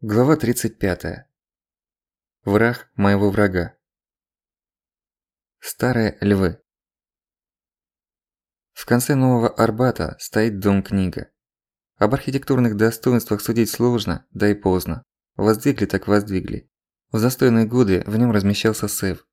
Глава 35. Враг моего врага. Старые львы. В конце Нового Арбата стоит дом-книга. Об архитектурных достоинствах судить сложно, да и поздно. Воздвигли так воздвигли. В застойные годы в нем размещался СЭВ.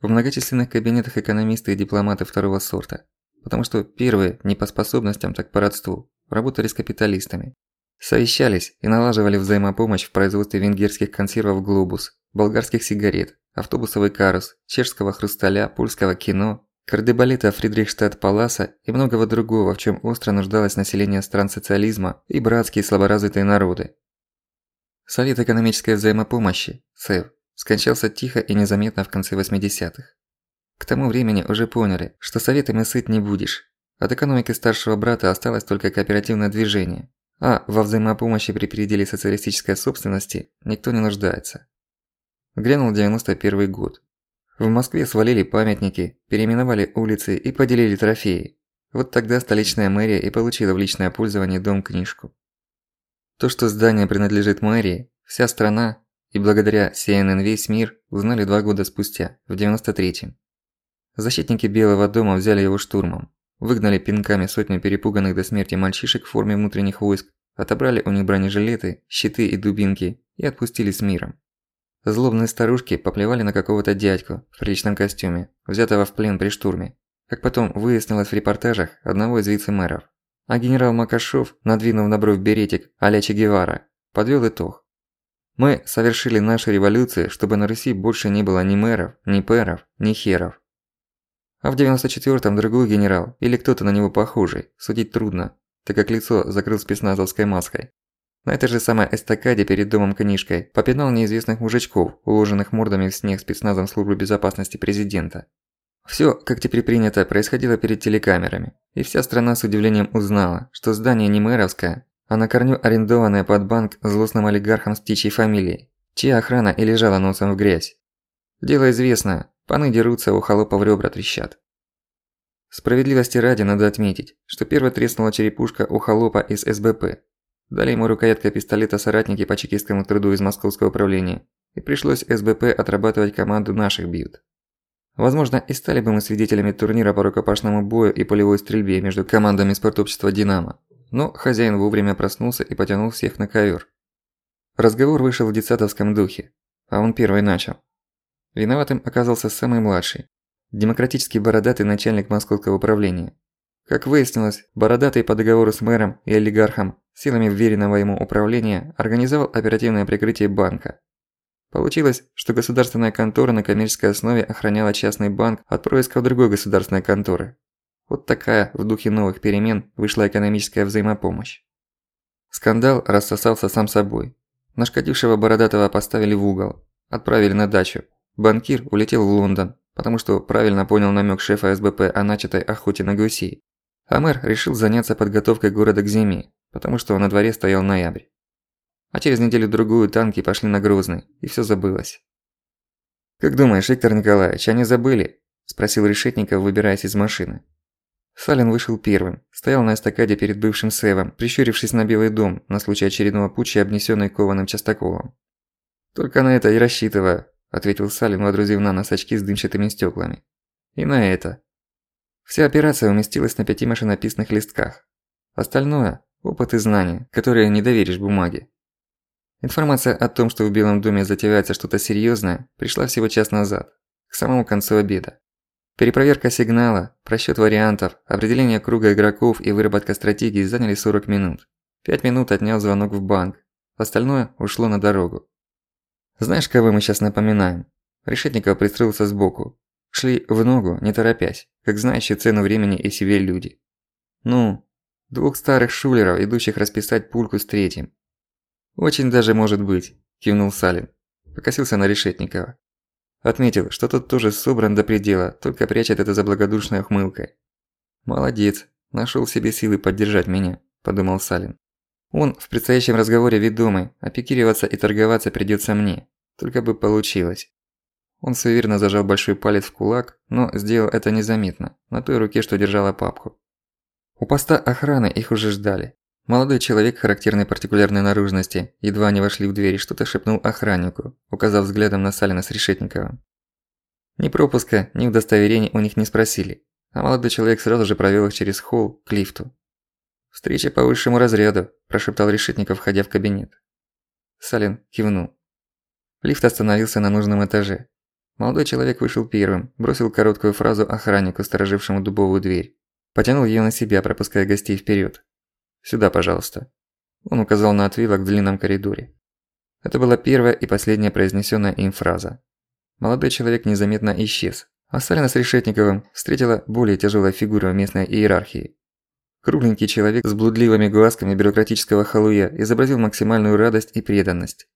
В многочисленных кабинетах экономисты и дипломаты второго сорта. Потому что первые, не по способностям, так по родству, работали с капиталистами. Совещались и налаживали взаимопомощь в производстве венгерских консервов «Глобус», болгарских сигарет, автобусовый карус, чешского хрусталя, польского кино, кардебалета Фридрихштадт-Паласа и многого другого, в чем остро нуждалось население стран социализма и братские слаборазвитые народы. Совет экономической взаимопомощи, СЭВ, скончался тихо и незаметно в конце 80-х. К тому времени уже поняли, что советами сыт не будешь. От экономики старшего брата осталось только кооперативное движение, а во взаимопомощи при переделе социалистической собственности никто не нуждается. Грянул 91 год. В Москве свалили памятники, переименовали улицы и поделили трофеи. Вот тогда столичная мэрия и получила в личное пользование дом-книжку. То, что здание принадлежит мэрии, вся страна и благодаря CNN весь мир узнали два года спустя, в 93-м. Защитники Белого дома взяли его штурмом. Выгнали пинками сотню перепуганных до смерти мальчишек в форме внутренних войск, отобрали у них бронежилеты, щиты и дубинки и отпустили с миром. Злобные старушки поплевали на какого-то дядьку в приличном костюме, взятого в плен при штурме, как потом выяснилось в репортажах одного из вице-мэров. А генерал Макашов, надвинув на бровь беретик а-ля Че Гевара, подвёл итог. Мы совершили нашу революцию, чтобы на Руси больше не было ни мэров, ни пэров, ни херов. А в 94-м другой генерал, или кто-то на него похожий, судить трудно, так как лицо закрыл спецназовской маской. На этой же самой эстакаде перед домом книжкой попинал неизвестных мужичков, уложенных мордами в снег спецназом службы безопасности президента. Всё, как теперь принято, происходило перед телекамерами, и вся страна с удивлением узнала, что здание не мэровское, а на корню арендованное под банк злостным олигархом с птичьей фамилией, чья охрана и лежала носом в грязь. Дело известно, Паны дерутся, у холопов ребра трещат. Справедливости ради надо отметить, что первой треснула черепушка у холопа из СБП. Дали ему рукоятка пистолета соратники по чекистскому труду из московского управления, и пришлось СБП отрабатывать команду «наших бьют». Возможно, и стали бы мы свидетелями турнира по рукопашному бою и полевой стрельбе между командами спортобщества «Динамо», но хозяин вовремя проснулся и потянул всех на ковер. Разговор вышел в детсадовском духе, а он первый начал. Виноватым оказался самый младший. Демократический бородатый начальник московского управления. Как выяснилось, бородатый по договору с мэром и олигархом силами вверенного ему управления организовал оперативное прикрытие банка. Получилось, что государственная контора на коммерческой основе охраняла частный банк от происков другой государственной конторы. Вот такая, в духе новых перемен, вышла экономическая взаимопомощь. Скандал рассосался сам собой. Нашкодившего бородатого поставили в угол, отправили на дачу, Банкир улетел в Лондон, потому что правильно понял намёк шефа СБП о начатой охоте на гусей. А мэр решил заняться подготовкой города к зиме, потому что на дворе стоял ноябрь. А через неделю-другую танки пошли на Грозный, и всё забылось. «Как думаешь, Виктор Николаевич, они забыли?» – спросил Решетников, выбираясь из машины. Салин вышел первым, стоял на эстакаде перед бывшим Севом, прищурившись на Белый дом на случай очередного путча, обнесённый кованым частоколом. «Только на это и рассчитываю», – ответил Салим, водрузив на нос очки с дымчатыми стёклами. «И на это». Вся операция уместилась на пяти машинописных листках. Остальное – опыт и знания, которые не доверишь бумаге. Информация о том, что в Белом доме затевается что-то серьёзное, пришла всего час назад, к самому концу обеда. Перепроверка сигнала, просчёт вариантов, определение круга игроков и выработка стратегии заняли 40 минут. 5 минут отнял звонок в банк, остальное ушло на дорогу. Знаешь, кого мы сейчас напоминаем? Решетников пристроился сбоку. Шли в ногу, не торопясь, как знающие цену времени и себе люди. Ну, двух старых шулеров, идущих расписать пульку с третьим. Очень даже может быть, кивнул Салин. Покосился на Решетникова. Отметил, что тот тоже собран до предела, только прячет это за благодушной ухмылкой. «Молодец, нашел себе силы поддержать меня», – подумал Салин. Он в предстоящем разговоре ведомый, а пикироваться и торговаться придётся мне. Только бы получилось. Он суеверно зажал большой палец в кулак, но сделал это незаметно, на той руке, что держала папку. У поста охраны их уже ждали. Молодой человек характерной партикулярной наружности, едва они вошли в дверь, что-то шепнул охраннику, указав взглядом на Салина с Решетниковым. Ни пропуска, ни удостоверений у них не спросили, а молодой человек сразу же провёл их через холл к лифту. «Встреча по высшему разряду», – прошептал Решетников, входя в кабинет. Салин кивнул. Лифт остановился на нужном этаже. Молодой человек вышел первым, бросил короткую фразу охраннику, сторожившему дубовую дверь. Потянул её на себя, пропуская гостей вперёд. «Сюда, пожалуйста». Он указал на отвилок в длинном коридоре. Это была первая и последняя произнесённая им фраза. Молодой человек незаметно исчез, а Салина с Решетниковым встретила более тяжелая фигура в местной иерархии. Кругленький человек с блудливыми глазками бюрократического халуя изобразил максимальную радость и преданность.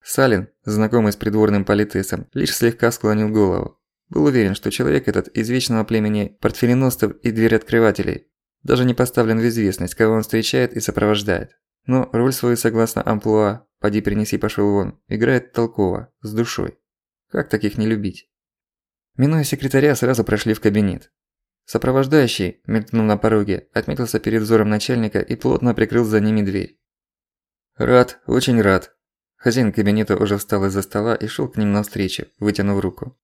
Салин, знакомый с придворным политесом, лишь слегка склонил голову. Был уверен, что человек этот из вечного племени портфеленостов и дверь-открывателей. Даже не поставлен в известность, кого он встречает и сопровождает. Но роль свою согласно амплуа «поди принеси пошёл вон» играет толково, с душой. Как таких не любить? Минуя секретаря, сразу прошли в кабинет. Сопровождающий, мелькнул на пороге, отметился перед взором начальника и плотно прикрыл за ними дверь. «Рад, очень рад». Хозяин кабинета уже встал из-за стола и шел к ним навстречу, вытянув руку.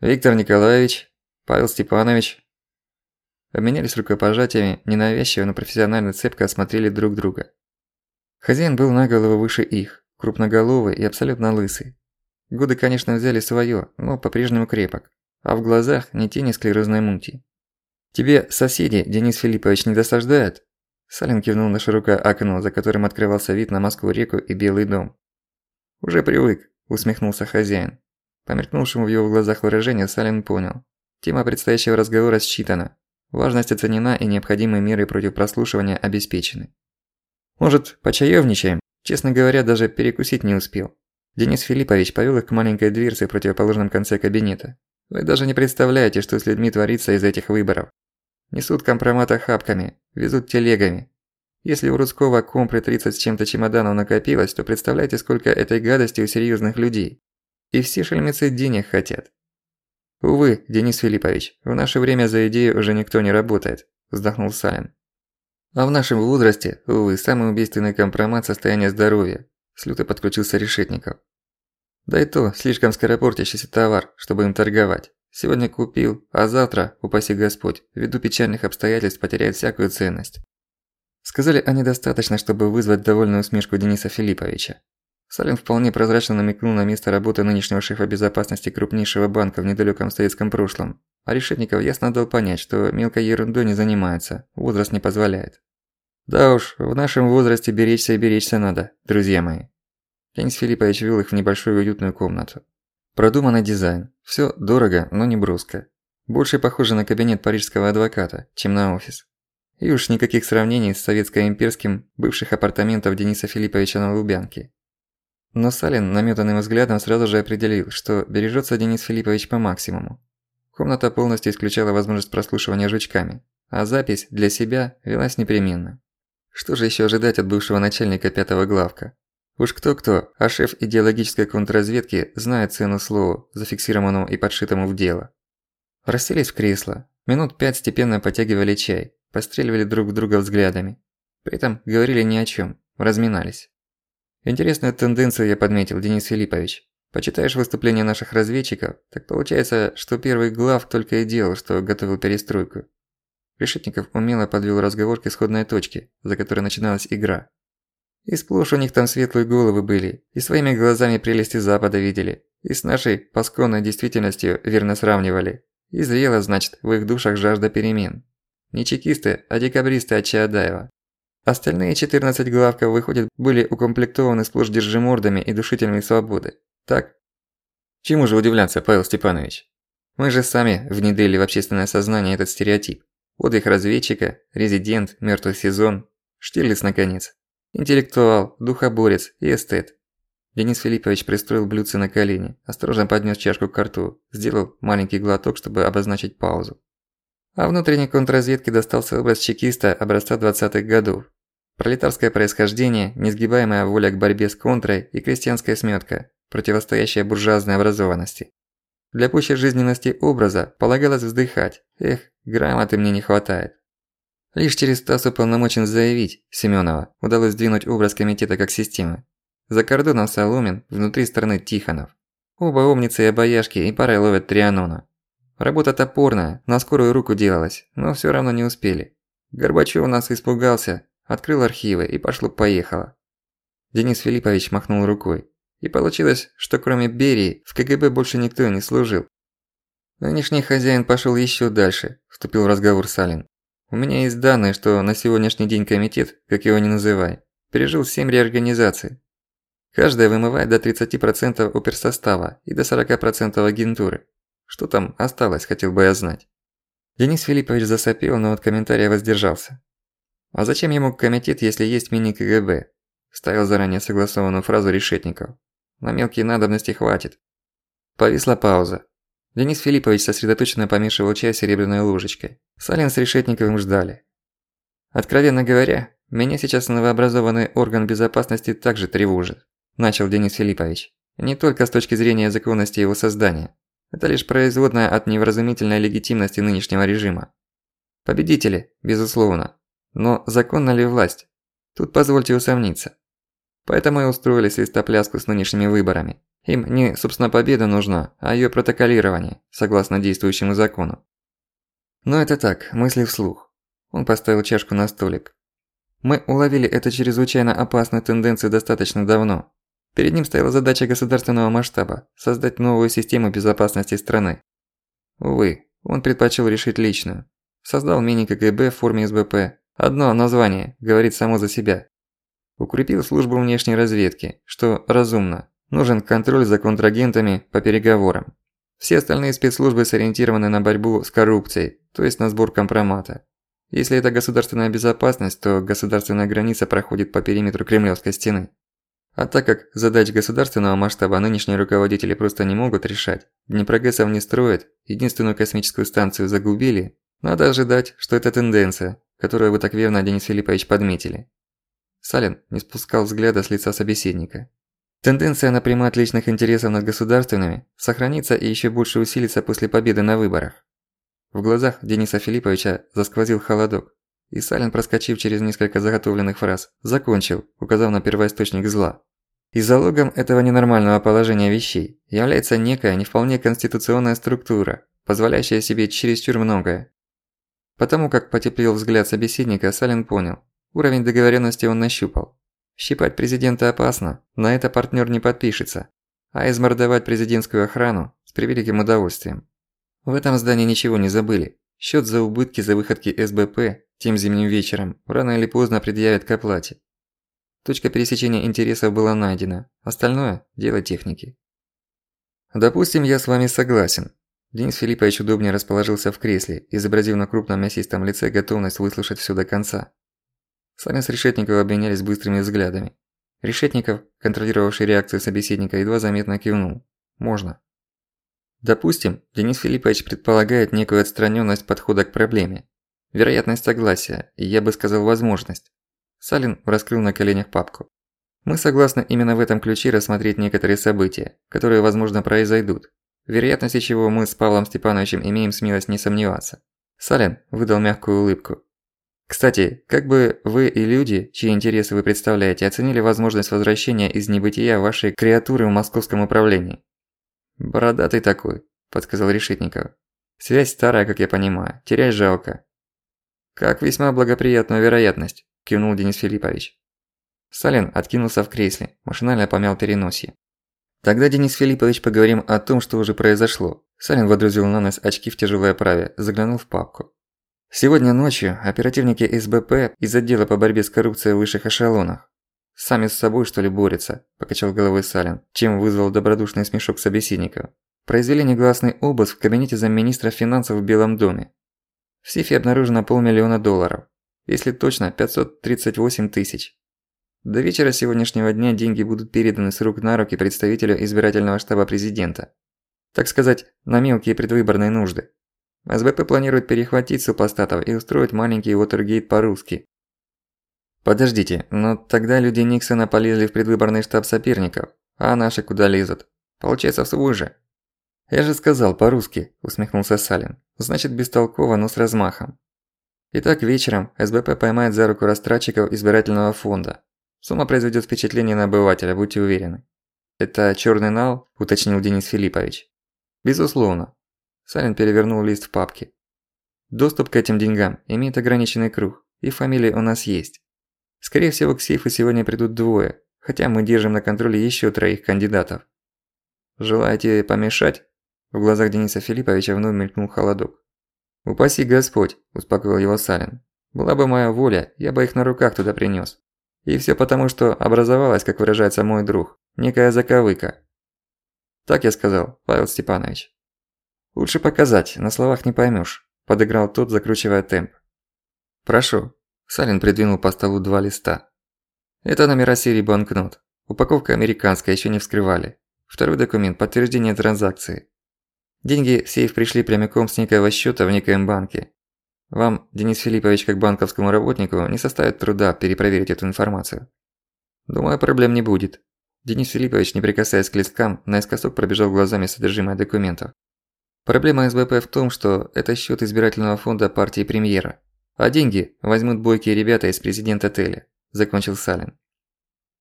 «Виктор Николаевич, Павел Степанович». Обменялись рукопожатиями, ненавязчиво, но профессионально цепко осмотрели друг друга. Хозяин был на голову выше их, крупноголовый и абсолютно лысый. Годы, конечно, взяли своё, но по-прежнему крепок, а в глазах не тени склерозной мути. «Тебе соседи, Денис Филиппович, не досаждают?» Салин кивнул на широкое окно, за которым открывался вид на Москву-реку и Белый дом. «Уже привык», – усмехнулся хозяин. По мелькнувшему в его глазах выражению Салин понял. Тема предстоящего разговора считана. Важность оценена и необходимые меры против прослушивания обеспечены. «Может, почаёвничаем?» Честно говоря, даже перекусить не успел. Денис Филиппович повёл их к маленькой дверце в противоположном конце кабинета. Вы даже не представляете, что с людьми творится из этих выборов. Несут компромата хапками, везут телегами. Если у Рудского компры 30 с чем-то чемоданов накопилось, то представляете, сколько этой гадости у серьёзных людей. И все шельмецы денег хотят. «Увы, Денис Филиппович, в наше время за идею уже никто не работает», – вздохнул Салин. «А в нашем возрасте, увы, самый убийственный компромат – состояние здоровья», – с люто подключился Решетников. «Да и то, слишком скоропортящийся товар, чтобы им торговать. Сегодня купил, а завтра, упаси Господь, ввиду печальных обстоятельств потеряет всякую ценность. Сказали они достаточно, чтобы вызвать довольную усмешку Дениса Филипповича. Салин вполне прозрачно намекнул на место работы нынешнего шефа безопасности крупнейшего банка в недалёком советском прошлом. А Решетников ясно дал понять, что мелкой ерундой не занимается, возраст не позволяет. Да уж, в нашем возрасте беречься и беречься надо, друзья мои. Денис Филиппович вел их в небольшую уютную комнату. Продуманный дизайн. Всё дорого, но не бруско. Больше похоже на кабинет парижского адвоката, чем на офис. И уж никаких сравнений с советско-имперским бывших апартаментов Дениса Филипповича на Лубянке. Но Салин намётанным взглядом сразу же определил, что бережётся Денис Филиппович по максимуму. Комната полностью исключала возможность прослушивания жучками, а запись для себя велась непременно. Что же ещё ожидать от бывшего начальника пятого главка? Уж кто-кто, а шеф идеологической контрразведки знает цену слову, зафиксированному и подшитому в дело. Расселись в кресло, минут пять степенно потягивали чай, постреливали друг в друга взглядами. При этом говорили ни о чём, разминались. Интересную тенденцию я подметил, Денис Филиппович. Почитаешь выступления наших разведчиков, так получается, что первый глав только и делал, что готовил перестройку. Решетников умело подвёл разговор к исходной точке, за которой начиналась игра. И сплошь у них там светлые головы были, и своими глазами прелести Запада видели, и с нашей пасконной действительностью верно сравнивали. И зрела, значит, в их душах жажда перемен. Не чекисты, а декабристы от Чаадаева. Остальные 14 главков, выходят, были укомплектованы сплошь держимордами и душителями свободы. Так? Чему же удивляться, Павел Степанович? Мы же сами внедрили в общественное сознание этот стереотип. Отдых разведчика, резидент, мёртвый сезон, Штирлиц наконец. Интеллектуал, духоборец и эстет. Денис Филиппович пристроил блюдце на колени, осторожно поднес чашку к рту, сделал маленький глоток, чтобы обозначить паузу. А внутренней контрразведке достался образ чекиста образца 20-х годов. Пролетарское происхождение, несгибаемая воля к борьбе с контрой и крестьянская смётка, противостоящая буржуазной образованности. Для пущей жизненности образа полагалось вздыхать. Эх, грамоты мне не хватает. Лишь через Стас уполномочен заявить, Семёнова, удалось сдвинуть образ комитета как системы. За кордоном Соломин, внутри страны Тихонов. Оба умницы и обаяшки и парой ловят Трианона. Работа топорная, на скорую руку делалась, но всё равно не успели. Горбачёв нас испугался, открыл архивы и пошло-поехало. Денис Филиппович махнул рукой. И получилось, что кроме Берии в КГБ больше никто не служил. Нынешний хозяин пошёл ещё дальше, вступил в разговор Салин. У меня есть данные, что на сегодняшний день комитет, как его ни называй, пережил 7 реорганизаций. Каждая вымывает до 30% оперсостава и до 40% агентуры. Что там осталось, хотел бы я знать. Денис Филиппович засопел, но от комментария воздержался. А зачем ему комитет, если есть мини-КГБ? Ставил заранее согласованную фразу Решетников. На мелкие надобности хватит. Повисла пауза. Денис Филиппович сосредоточенно помешивал чай серебряной ложечкой. Салин с Решетниковым ждали. «Откровенно говоря, меня сейчас новообразованный орган безопасности также тревожит», – начал Денис Филиппович. «Не только с точки зрения законности его создания. Это лишь производная от невразумительной легитимности нынешнего режима. Победители, безусловно. Но законна ли власть? Тут позвольте усомниться. Поэтому и устроили свистопляску с нынешними выборами. Им не, собственно, победа нужна, а её протоколирование, согласно действующему закону. Но это так, мысли вслух. Он поставил чашку на столик. Мы уловили эту чрезвычайно опасную тенденцию достаточно давно. Перед ним стояла задача государственного масштаба – создать новую систему безопасности страны. Увы, он предпочел решить личную. Создал мини-КГБ в форме СБП. Одно название говорит само за себя. Укрепил службу внешней разведки, что разумно, Нужен контроль за контрагентами по переговорам. Все остальные спецслужбы сориентированы на борьбу с коррупцией, то есть на сбор компромата. Если это государственная безопасность, то государственная граница проходит по периметру Кремлевской стены. А так как задач государственного масштаба нынешние руководители просто не могут решать, Днепрогэсов не строят, единственную космическую станцию загубили, надо ожидать, что это тенденция, которую вы так верно, Денис Филиппович, подметили. Салин не спускал взгляда с лица собеседника. Тенденция на примат личных интересов над государственными сохранится и еще больше усилится после победы на выборах. В глазах Дениса Филипповича засквозил холодок, и Салин, проскочив через несколько заготовленных фраз, закончил, указав на первоисточник зла. И залогом этого ненормального положения вещей является некая не вполне конституционная структура, позволяющая себе чересчур многое. Потому как потеплел взгляд собеседника, Салин понял, уровень договоренности он нащупал. Щипать президента опасно, на это партнер не подпишется. А измордовать президентскую охрану с превеликим удовольствием. В этом здании ничего не забыли. Счет за убытки за выходки СБП тем зимним вечером рано или поздно предъявят к оплате. Точка пересечения интересов была найдена, остальное – дело техники. Допустим, я с вами согласен. Денис Филиппович удобнее расположился в кресле, изобразив на крупном мясистом лице готовность выслушать всё до конца. Саня с Решетниковым обменялись быстрыми взглядами. Решетников, контролировавший реакцию собеседника, едва заметно кивнул. Можно. Допустим, Денис Филиппович предполагает некую отстранённость подхода к проблеме. Вероятность согласия, и я бы сказал возможность. Салин раскрыл на коленях папку. Мы согласны именно в этом ключе рассмотреть некоторые события, которые, возможно, произойдут. Вероятности чего мы с Павлом Степановичем имеем смелость не сомневаться. Салин выдал мягкую улыбку. Кстати, как бы вы и люди, чьи интересы вы представляете, оценили возможность возвращения из небытия вашей креатуры в московском управлении? «Бородатый такой», – подсказал Решетников. «Связь старая, как я понимаю, терять жалко». «Как весьма благоприятную вероятность», – кивнул Денис Филиппович. Салин откинулся в кресле, машинально помял переносье. «Тогда, Денис Филиппович, поговорим о том, что уже произошло». Салин водрузил на нос очки в тяжелой оправе, заглянул в папку. Сегодня ночью оперативники СБП из отдела по борьбе с коррупцией в высших эшелонах. Сами с собой что ли борются, покачал головой Салин, чем вызвал добродушный смешок собеседников. Произвели негласный обыск в кабинете замминистра финансов в Белом доме. В сейфе обнаружено полмиллиона долларов. Если точно, 538 тысяч. До вечера сегодняшнего дня деньги будут переданы с рук на руки представителю избирательного штаба президента. Так сказать, на мелкие предвыборные нужды. СБП планирует перехватить супостатов и устроить маленький Уотергейт по-русски. Подождите, но тогда люди Никсона полезли в предвыборный штаб соперников, а наши куда лезут? Получается в свой же. Я же сказал по-русски, усмехнулся Салин. Значит, бестолково, но с размахом. Итак, вечером СБП поймает за руку растратчиков избирательного фонда. Сумма произведет впечатление на обывателя, будьте уверены. «Это чёрный нал?» – уточнил Денис Филиппович. «Безусловно». Салин перевернул лист в папке. «Доступ к этим деньгам имеет ограниченный круг, и фамилии у нас есть. Скорее всего, к сейфу сегодня придут двое, хотя мы держим на контроле ещё троих кандидатов. Желаете помешать?» В глазах Дениса Филипповича вновь мелькнул холодок. «Упаси Господь», – успокоил его Салин. «Была бы моя воля, я бы их на руках туда принёс. И всё потому, что образовалась, как выражается мой друг, некая заковыка». «Так я сказал, Павел Степанович». «Лучше показать, на словах не поймёшь», – подыграл тот, закручивая темп. «Прошу». Салин придвинул по столу два листа. «Это номера серии банкнот. Упаковка американская, ещё не вскрывали. Второй документ – подтверждение транзакции. Деньги в сейф пришли прямиком с некоего счета в некоем банке. Вам, Денис Филиппович, как банковскому работнику, не составит труда перепроверить эту информацию. Думаю, проблем не будет. Денис Филиппович, не прикасаясь к листкам, наискосок пробежал глазами содержимое документов. Проблема СБП в том, что это счет избирательного фонда партии премьера. А деньги возьмут бойкие ребята из президента Теля, закончил Салин.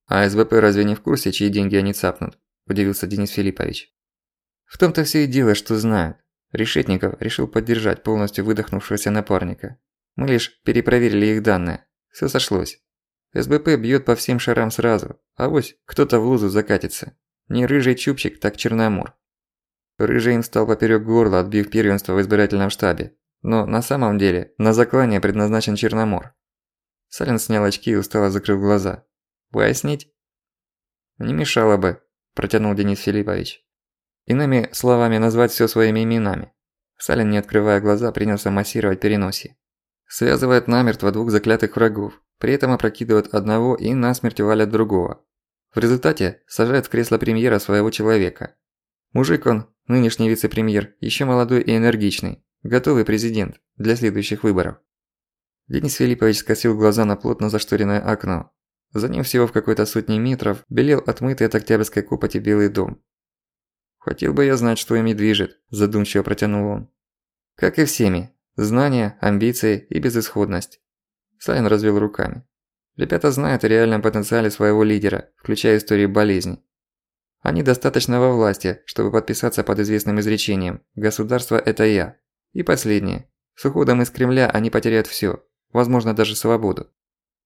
А СБП разве не в курсе, чьи деньги они цапнут? Удивился Денис Филиппович. В том-то все и дело, что знают. Решетников решил поддержать полностью выдохнувшегося напарника. Мы лишь перепроверили их данные. Все сошлось. СБП бьет по всем шарам сразу, а вось кто-то в лузу закатится. Не рыжий чубчик, так черномор. Рыжий им стал поперек горла, отбив первенство в избирательном штабе. Но на самом деле на заклание предназначен черномор. Сален снял очки и устало закрыл глаза. «Пояснить?» «Не мешало бы», – протянул Денис Филиппович. Иными словами, назвать всё своими именами. Салин, не открывая глаза, принялся массировать переноси. Связывает намертво двух заклятых врагов, при этом опрокидывает одного и насмерть валят другого. В результате сажает в кресло премьера своего человека. Мужик он, нынешний вице-премьер, ещё молодой и энергичный, готовый президент для следующих выборов. Денис Филиппович скосил глаза на плотно зашторенное окно. За ним всего в какой-то сотни метров белел отмытый от октябрьской копоти белый дом. «Хотел бы я знать, что ими движет», – задумчиво протянул он. «Как и всеми. Знания, амбиции и безысходность». Салин развел руками. Ребята знают о реальном потенциале своего лидера, включая историю болезни. Они достаточно во власти, чтобы подписаться под известным изречением «Государство – это я». И последнее. С уходом из Кремля они потеряют всё, возможно даже свободу.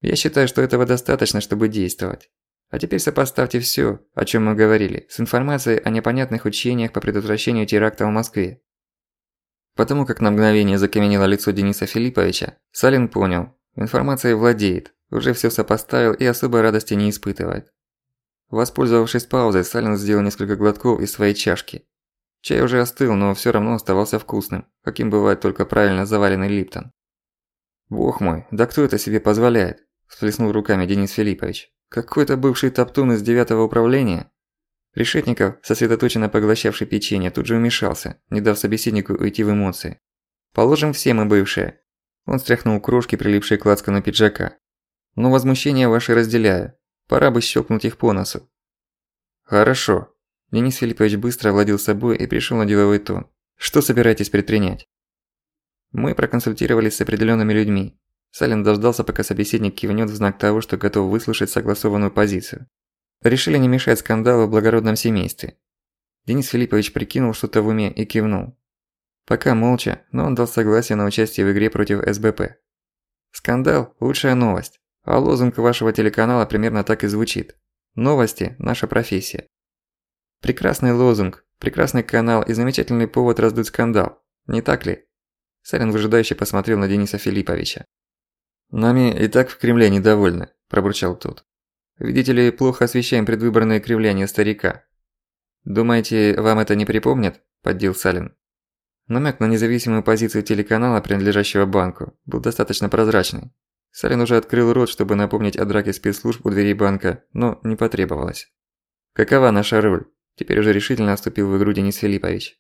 Я считаю, что этого достаточно, чтобы действовать. А теперь сопоставьте всё, о чём мы говорили, с информацией о непонятных учениях по предотвращению теракта в Москве. Потому как на мгновение закаменело лицо Дениса Филипповича, Салин понял, информацией владеет, уже всё сопоставил и особой радости не испытывает. Воспользовавшись паузой, Салин сделал несколько глотков из своей чашки. Чай уже остыл, но всё равно оставался вкусным, каким бывает только правильно заваренный липтон. «Бог мой, да кто это себе позволяет?» – всплеснул руками Денис Филиппович. Какой-то бывший топтун из девятого управления? Решетников, сосредоточенно поглощавший печенье, тут же вмешался, не дав собеседнику уйти в эмоции. «Положим, все мы бывшие». Он стряхнул крошки, прилипшие к лацкану пиджака. «Но возмущение ваше разделяю. Пора бы щелкнуть их по носу». «Хорошо». Денис Филиппович быстро овладел собой и пришел на деловой тон. «Что собираетесь предпринять?» Мы проконсультировались с определенными людьми. Салин дождался, пока собеседник кивнёт в знак того, что готов выслушать согласованную позицию. Решили не мешать скандалу в благородном семействе. Денис Филиппович прикинул что-то в уме и кивнул. Пока молча, но он дал согласие на участие в игре против СБП. Скандал – лучшая новость, а лозунг вашего телеканала примерно так и звучит. Новости – наша профессия. Прекрасный лозунг, прекрасный канал и замечательный повод раздуть скандал, не так ли? Салин выжидающе посмотрел на Дениса Филипповича. «Нами и так в Кремле недовольны», – пробурчал тот. «Видите ли, плохо освещаем предвыборные кривляния старика». «Думаете, вам это не припомнит?» – поддел Салин. Намек на независимую позицию телеканала, принадлежащего банку, был достаточно прозрачный. Салин уже открыл рот, чтобы напомнить о драке спецслужб у дверей банка, но не потребовалось. «Какова наша роль?» – теперь уже решительно вступил в игру Денис Филиппович.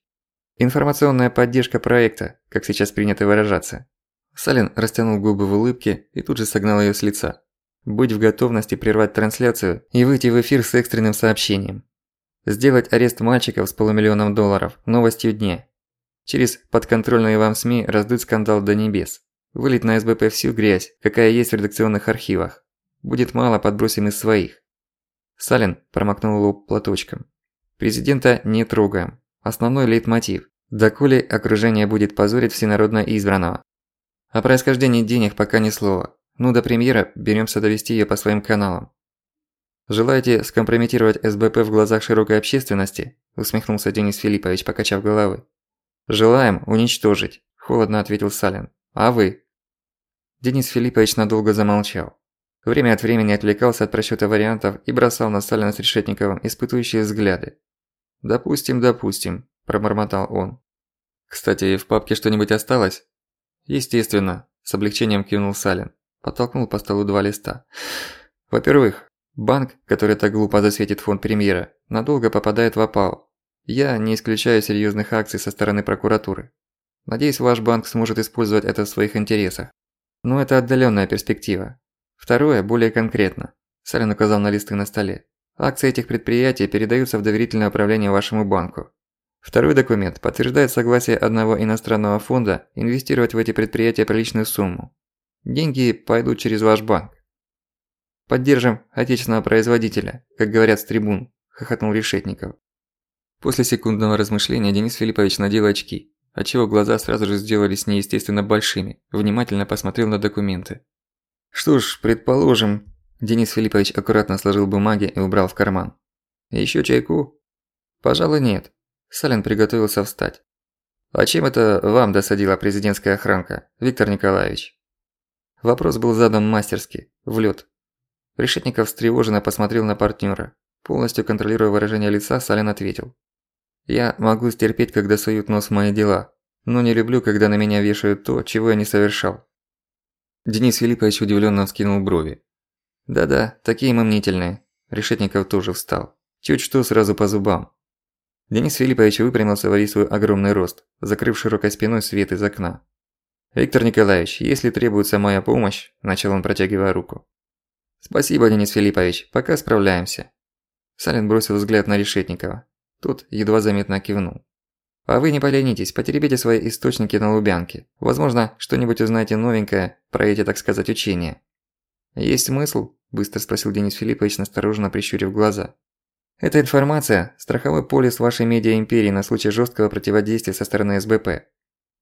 «Информационная поддержка проекта, как сейчас принято выражаться. Салин растянул губы в улыбке и тут же согнал её с лица. Быть в готовности прервать трансляцию и выйти в эфир с экстренным сообщением. Сделать арест мальчиков с полумиллионом долларов новостью дня. Через подконтрольные вам СМИ раздуть скандал до небес. Вылить на СБП всю грязь, какая есть в редакционных архивах. Будет мало, подбросим из своих. Салин промокнул лоб платочком. Президента не трогаем. Основной лейтмотив. Доколе окружение будет позорить всенародно избранного. О происхождении денег пока ни слова. Ну, до премьера берёмся довести её по своим каналам. Желаете скомпрометировать СБП в глазах широкой общественности? Усмехнулся Денис Филиппович, покачав головой. Желаем уничтожить, холодно ответил Салин. А вы? Денис Филиппович надолго замолчал. Время от времени отвлекался от просчёта вариантов и бросал на Салина с Решетниковым испытующие взгляды. «Допустим, допустим», – пробормотал он. «Кстати, в папке что-нибудь осталось?» «Естественно», – с облегчением кивнул Салин. Подтолкнул по столу два листа. «Во-первых, банк, который так глупо засветит фонд премьера, надолго попадает в опал. Я не исключаю серьёзных акций со стороны прокуратуры. Надеюсь, ваш банк сможет использовать это в своих интересах. Но это отдалённая перспектива. Второе, более конкретно. Салин указал на листы на столе. Акции этих предприятий передаются в доверительное управление вашему банку. Второй документ подтверждает согласие одного иностранного фонда инвестировать в эти предприятия приличную сумму. Деньги пойдут через ваш банк. Поддержим отечественного производителя, как говорят с трибун, хохотнул Решетников. После секундного размышления Денис Филиппович надел очки, отчего глаза сразу же сделались неестественно большими, внимательно посмотрел на документы. Что ж, предположим, Денис Филиппович аккуратно сложил бумаги и убрал в карман. Ещё чайку? Пожалуй, нет. Салин приготовился встать. А чем это вам досадила президентская охранка, Виктор Николаевич? Вопрос был задан мастерски, в лёд. Решетников встревоженно посмотрел на партнёра. Полностью контролируя выражение лица, Салин ответил. «Я могу стерпеть, когда суют нос в мои дела, но не люблю, когда на меня вешают то, чего я не совершал». Денис Филиппович удивлённо вскинул брови. Да-да, такие мы мнительные. Решетников тоже встал. Чуть что сразу по зубам. Денис Филиппович выпрямился во весь свой огромный рост, закрыв широкой спиной свет из окна. «Виктор Николаевич, если требуется моя помощь», – начал он, протягивая руку. «Спасибо, Денис Филиппович, пока справляемся». Салин бросил взгляд на Решетникова. Тот едва заметно кивнул. «А вы не поленитесь, потеребите свои источники на Лубянке. Возможно, что-нибудь узнаете новенькое про эти, так сказать, учения. «Есть смысл?» – быстро спросил Денис Филиппович, настороженно прищурив глаза. «Эта информация – страховой полис вашей медиа-империи на случай жесткого противодействия со стороны СБП».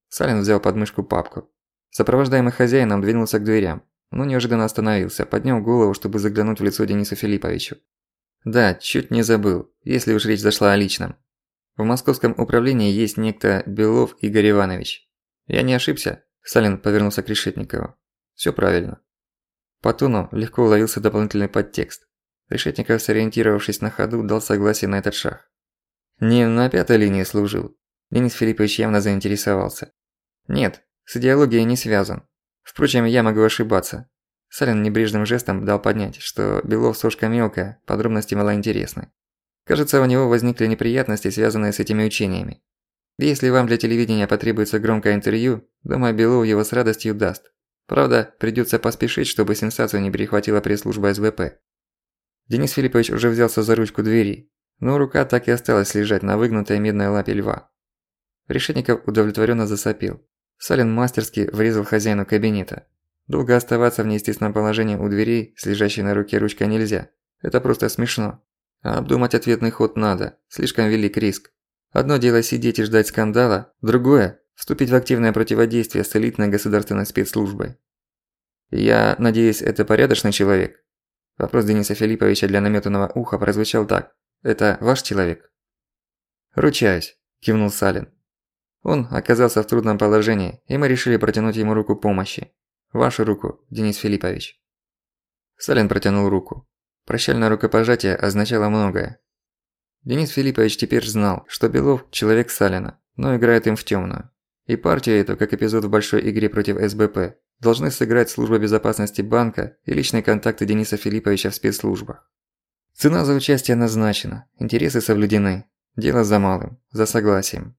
Салин взял под мышку папку. Сопровождаемый хозяином двинулся к дверям, но неожиданно остановился, поднял голову, чтобы заглянуть в лицо Денису Филипповичу. «Да, чуть не забыл, если уж речь зашла о личном. В московском управлении есть некто Белов Игорь Иванович. Я не ошибся?» Салин повернулся к Решетникову. «Всё правильно. По тону легко уловился дополнительный подтекст. Решетников, сориентировавшись на ходу, дал согласие на этот шаг. «Не на пятой линии служил?» Денис Филиппович явно заинтересовался. «Нет, с идеологией не связан. Впрочем, я могу ошибаться». Салин небрежным жестом дал понять, что Белов сошка мелкая, подробности малоинтересны. Кажется, у него возникли неприятности, связанные с этими учениями. Если вам для телевидения потребуется громкое интервью, думаю, Белов его с радостью даст. Правда, придётся поспешить, чтобы сенсацию не перехватила пресс-служба СВП. Денис Филиппович уже взялся за ручку двери, но рука так и осталась лежать на выгнутой медной лапе льва. Решетников удовлетворённо засопел. Салин мастерски врезал хозяину кабинета. Долго оставаться в неестественном положении у дверей с лежащей на руке ручкой нельзя. Это просто смешно. А обдумать ответный ход надо, слишком велик риск. Одно дело сидеть и ждать скандала, другое вступить в активное противодействие с элитной государственной спецслужбой. Я надеюсь, это порядочный человек? Вопрос Дениса Филипповича для намётанного уха прозвучал так. Это ваш человек? Ручаюсь, кивнул Салин. Он оказался в трудном положении, и мы решили протянуть ему руку помощи. Вашу руку, Денис Филиппович. Салин протянул руку. Прощальное рукопожатие означало многое. Денис Филиппович теперь знал, что Белов – человек Салина, но играет им в тёмную. И партию эту, как эпизод в большой игре против СБП, должны сыграть служба безопасности банка и личные контакты Дениса Филипповича в спецслужбах. Цена за участие назначена, интересы соблюдены. Дело за малым, за согласием.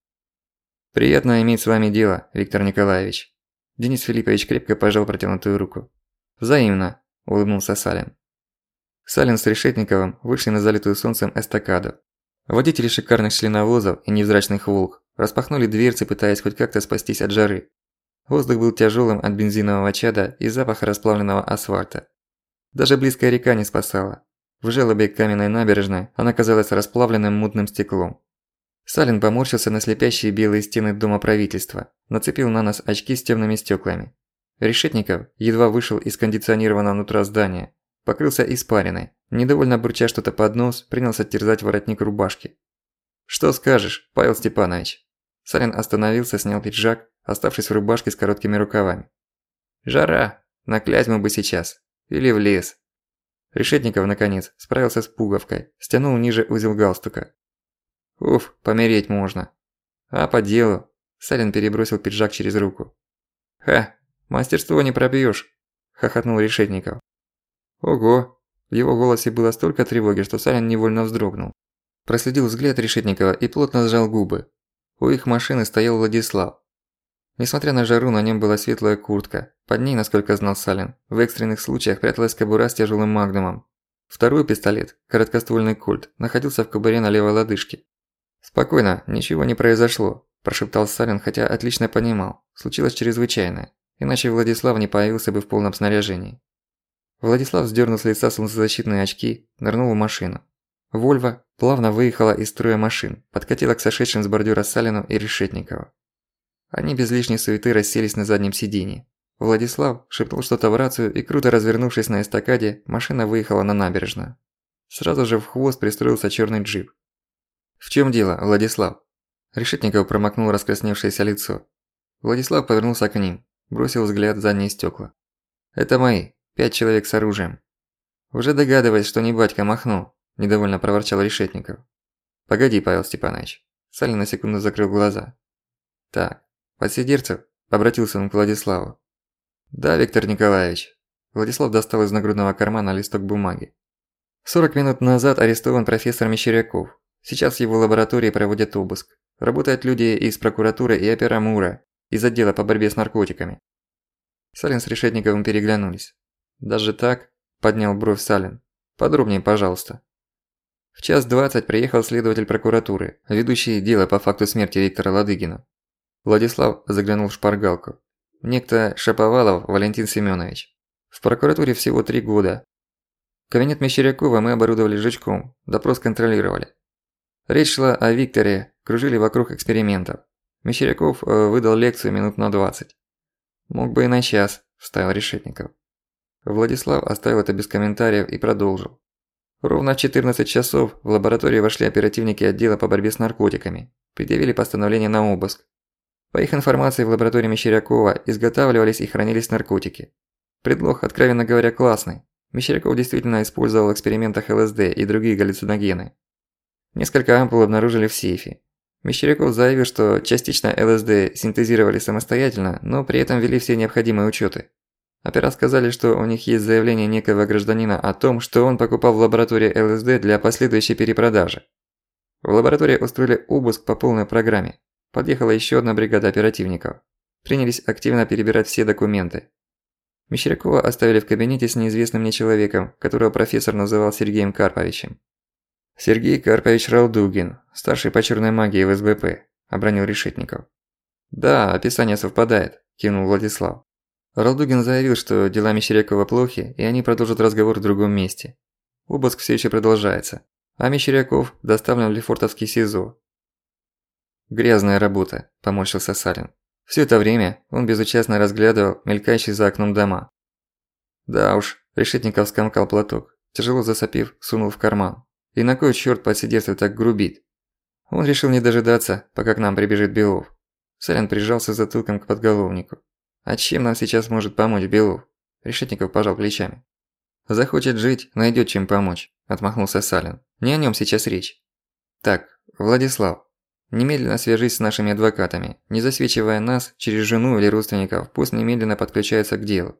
Приятно иметь с вами дело, Виктор Николаевич. Денис Филиппович крепко пожал протянутую руку. Взаимно, улыбнулся Салин. Салин с Решетниковым вышли на залитую солнцем эстакаду. Водители шикарных членовозов и невзрачных «Волк» распахнули дверцы, пытаясь хоть как-то спастись от жары. Воздух был тяжелым от бензинового чада и запаха расплавленного асфальта. Даже близкая река не спасала. В желобе каменной набережной она казалась расплавленным мутным стеклом. Салин поморщился на слепящие белые стены дома правительства, нацепил на нос очки с темными стеклами. Решетников едва вышел из кондиционированного нутра здания, покрылся испариной, недовольно бурча что-то под нос, принялся терзать воротник рубашки. «Что скажешь, Павел Степанович?» Салин остановился, снял пиджак, оставшись в рубашке с короткими рукавами. «Жара! На Клязьму бы сейчас. Или в лес». Решетников, наконец, справился с пуговкой, стянул ниже узел галстука. «Уф, помереть можно». «А по делу». Салин перебросил пиджак через руку. «Ха, мастерство не пробьёшь», – хохотнул Решетников. «Ого!» В его голосе было столько тревоги, что Салин невольно вздрогнул. Проследил взгляд Решетникова и плотно сжал губы. У их машины стоял Владислав. Несмотря на жару, на нем была светлая куртка. Под ней, насколько знал Салин, в экстренных случаях пряталась кобура с тяжелым магнумом. Второй пистолет, короткоствольный кольт, находился в кобуре на левой лодыжке. «Спокойно, ничего не произошло», – прошептал Салин, хотя отлично понимал. Случилось чрезвычайное, иначе Владислав не появился бы в полном снаряжении. Владислав сдернул с лица солнцезащитные очки, нырнул в машину. Вольво плавно выехала из строя машин, подкатила к сошедшим с бордюра Салину и Решетникову. Они без лишней суеты расселись на заднем сиденье. Владислав шепнул что-то в рацию и, круто развернувшись на эстакаде, машина выехала на набережную. Сразу же в хвост пристроился черный джип. «В чем дело, Владислав?» Решетников промокнул раскрасневшееся лицо. Владислав повернулся к ним, бросил взгляд в задние стекла. «Это мои, пять человек с оружием». «Уже догадываясь, что не батька махнул», – недовольно проворчал Решетников. «Погоди, Павел Степанович». Салин на секунду закрыл глаза. «Так, подсидерцев?» – обратился он к Владиславу. «Да, Виктор Николаевич». Владислав достал из нагрудного кармана листок бумаги. 40 минут назад арестован профессор Мещеряков. Сейчас его лаборатории проводят обыск. Работают люди из прокуратуры и опера МУРа, из отдела по борьбе с наркотиками. Салин с Решетниковым переглянулись. «Даже так?» – поднял бровь Салин. Подробнее, пожалуйста. В час двадцать приехал следователь прокуратуры, ведущий дело по факту смерти Виктора Ладыгина. Владислав заглянул в шпаргалку. Некто Шаповалов Валентин Семёнович. В прокуратуре всего три года. Кабинет Мещерякова мы оборудовали жучком, допрос контролировали. Речь шла о Викторе, кружили вокруг экспериментов. Мещеряков э, выдал лекцию минут на двадцать. Мог бы и на час, вставил Решетников. Владислав оставил это без комментариев и продолжил. Ровно в 14 часов в лабораторию вошли оперативники отдела по борьбе с наркотиками, предъявили постановление на обыск. По их информации, в лаборатории Мещерякова изготавливались и хранились наркотики. Предлог, откровенно говоря, классный. Мещеряков действительно использовал в экспериментах ЛСД и другие галлюциногены. Несколько ампул обнаружили в сейфе. Мещеряков заявил, что частично ЛСД синтезировали самостоятельно, но при этом вели все необходимые учеты. Опера сказали, что у них есть заявление некого гражданина о том, что он покупал в лаборатории ЛСД для последующей перепродажи. В лаборатории устроили обыск по полной программе. Подъехала еще одна бригада оперативников. Принялись активно перебирать все документы. Мещерякова оставили в кабинете с неизвестным мне человеком, которого профессор называл Сергеем Карповичем. «Сергей Карпович Ралдугин, старший по черной магии в СБП», – обронил Решетников. «Да, описание совпадает», – кивнул Владислав. Ралдугин заявил, что дела Мещерякова плохи, и они продолжат разговор в другом месте. Обыск все еще продолжается, а Мещеряков доставлен в Лефортовский СИЗО. «Грязная работа», – поморщился Салин. Все это время он безучастно разглядывал мелькающие за окном дома. Да уж, Решетников скомкал платок, тяжело засопив, сунул в карман. И на кой чёрт подсидельство так грубит? Он решил не дожидаться, пока к нам прибежит Белов. Салин прижался затылком к подголовнику. А чем нам сейчас может помочь Белов? Решетников пожал плечами. Захочет жить, найдет чем помочь, отмахнулся Салин. Не о нем сейчас речь. Так, Владислав, немедленно свяжись с нашими адвокатами. Не засвечивая нас, через жену или родственников, пусть немедленно подключаются к делу.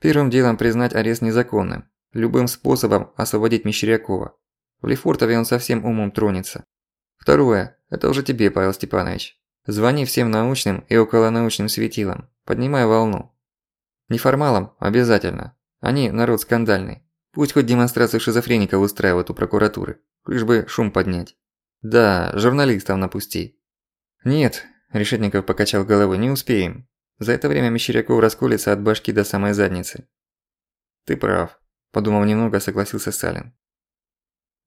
Первым делом признать арест незаконным. Любым способом освободить Мещерякова. В Лефортове он совсем умом тронется. Второе. Это уже тебе, Павел Степанович. Звони всем научным и околонаучным светилам. Поднимай волну. Неформалам обязательно. Они народ скандальный. Пусть хоть демонстрацию шизофреников устраивают у прокуратуры. Лишь бы шум поднять. Да, журналистов напусти. Нет, Решетников покачал головой, не успеем. За это время Мещеряков расколется от башки до самой задницы. Ты прав, подумав немного, согласился Сталин.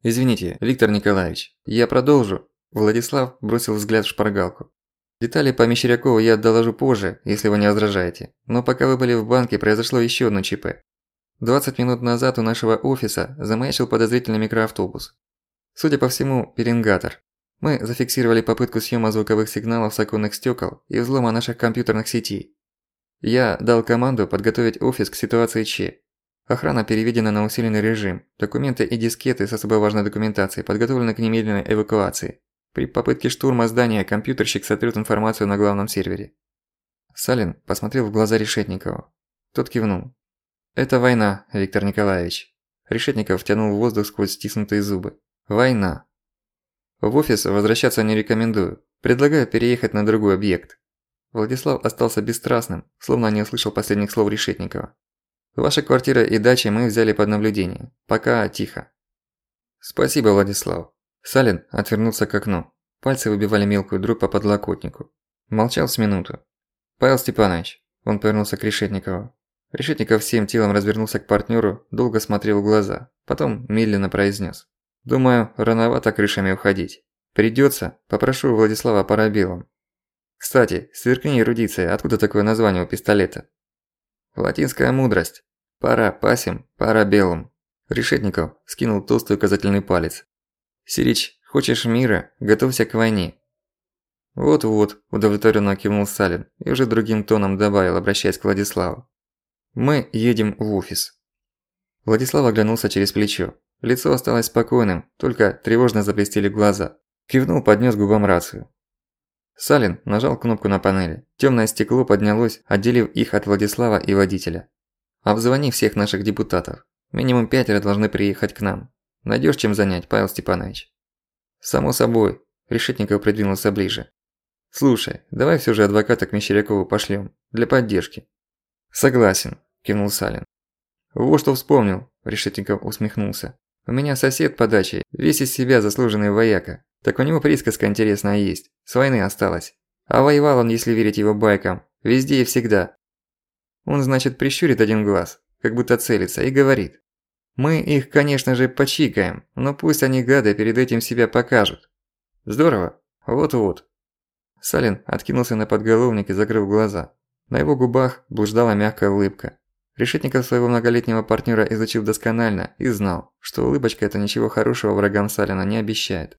Извините, Виктор Николаевич, я продолжу. Владислав бросил взгляд в шпаргалку. Детали по Мещерякову я доложу позже, если вы не возражаете. Но пока вы были в банке, произошло еще одно ЧП. 20 минут назад у нашего офиса замаячил подозрительный микроавтобус. Судя по всему, пеленгатор. Мы зафиксировали попытку съема звуковых сигналов с оконных стёкол и взлома наших компьютерных сетей. Я дал команду подготовить офис к ситуации Ч. Охрана переведена на усиленный режим. Документы и дискеты с особо важной документацией подготовлены к немедленной эвакуации. При попытке штурма здания компьютерщик сотрёт информацию на главном сервере. Салин посмотрел в глаза Решетникову. Тот кивнул. «Это война, Виктор Николаевич». Решетников втянул воздух сквозь стиснутые зубы. «Война. В офис возвращаться не рекомендую. Предлагаю переехать на другой объект». Владислав остался бесстрастным, словно не услышал последних слов Решетникова. «Ваша квартира и дача мы взяли под наблюдение. Пока тихо». «Спасибо, Владислав». Салин отвернулся к окну. Пальцы выбивали мелкую дробь по подлокотнику. Молчал с минуту. «Павел Степанович», – он повернулся к Решетникову. Решетников всем телом развернулся к партнёру, долго смотрел в глаза, потом медленно произнес: «Думаю, рановато крышами уходить. Придётся, попрошу Владислава Парабелом. Кстати, сверкни эрудиция, откуда такое название у пистолета?» «Латинская мудрость. Пара пасим, пара белым». Решетников скинул толстый указательный палец. «Сирич, хочешь мира? Готовься к войне». «Вот-вот», – удовлетворенно кивнул Салин и уже другим тоном добавил, обращаясь к Владиславу. «Мы едем в офис». Владислав оглянулся через плечо. Лицо осталось спокойным, только тревожно заблестели глаза. Кивнул, поднёс губам рацию. Салин нажал кнопку на панели. Тёмное стекло поднялось, отделив их от Владислава и водителя. «Обзвони всех наших депутатов. Минимум пятеро должны приехать к нам. Найдёшь чем занять, Павел Степанович?» «Само собой», – Решетников придвинулся ближе. «Слушай, давай всё же адвоката к Мещерякову пошлём, для поддержки». «Согласен», – кивнул Салин. «Вот что вспомнил», – Решетников усмехнулся. «У меня сосед по даче, весь из себя заслуженный вояка. Так у него присказка интересная есть, с войны осталась. А воевал он, если верить его байкам, везде и всегда. Он, значит, прищурит один глаз, как будто целится, и говорит. Мы их, конечно же, почикаем, но пусть они, гады, перед этим себя покажут. Здорово? Вот-вот. Салин откинулся на подголовник и закрыл глаза. На его губах блуждала мягкая улыбка. Решетников своего многолетнего партнера изучил досконально и знал, что улыбочка это ничего хорошего врагам Салина не обещает.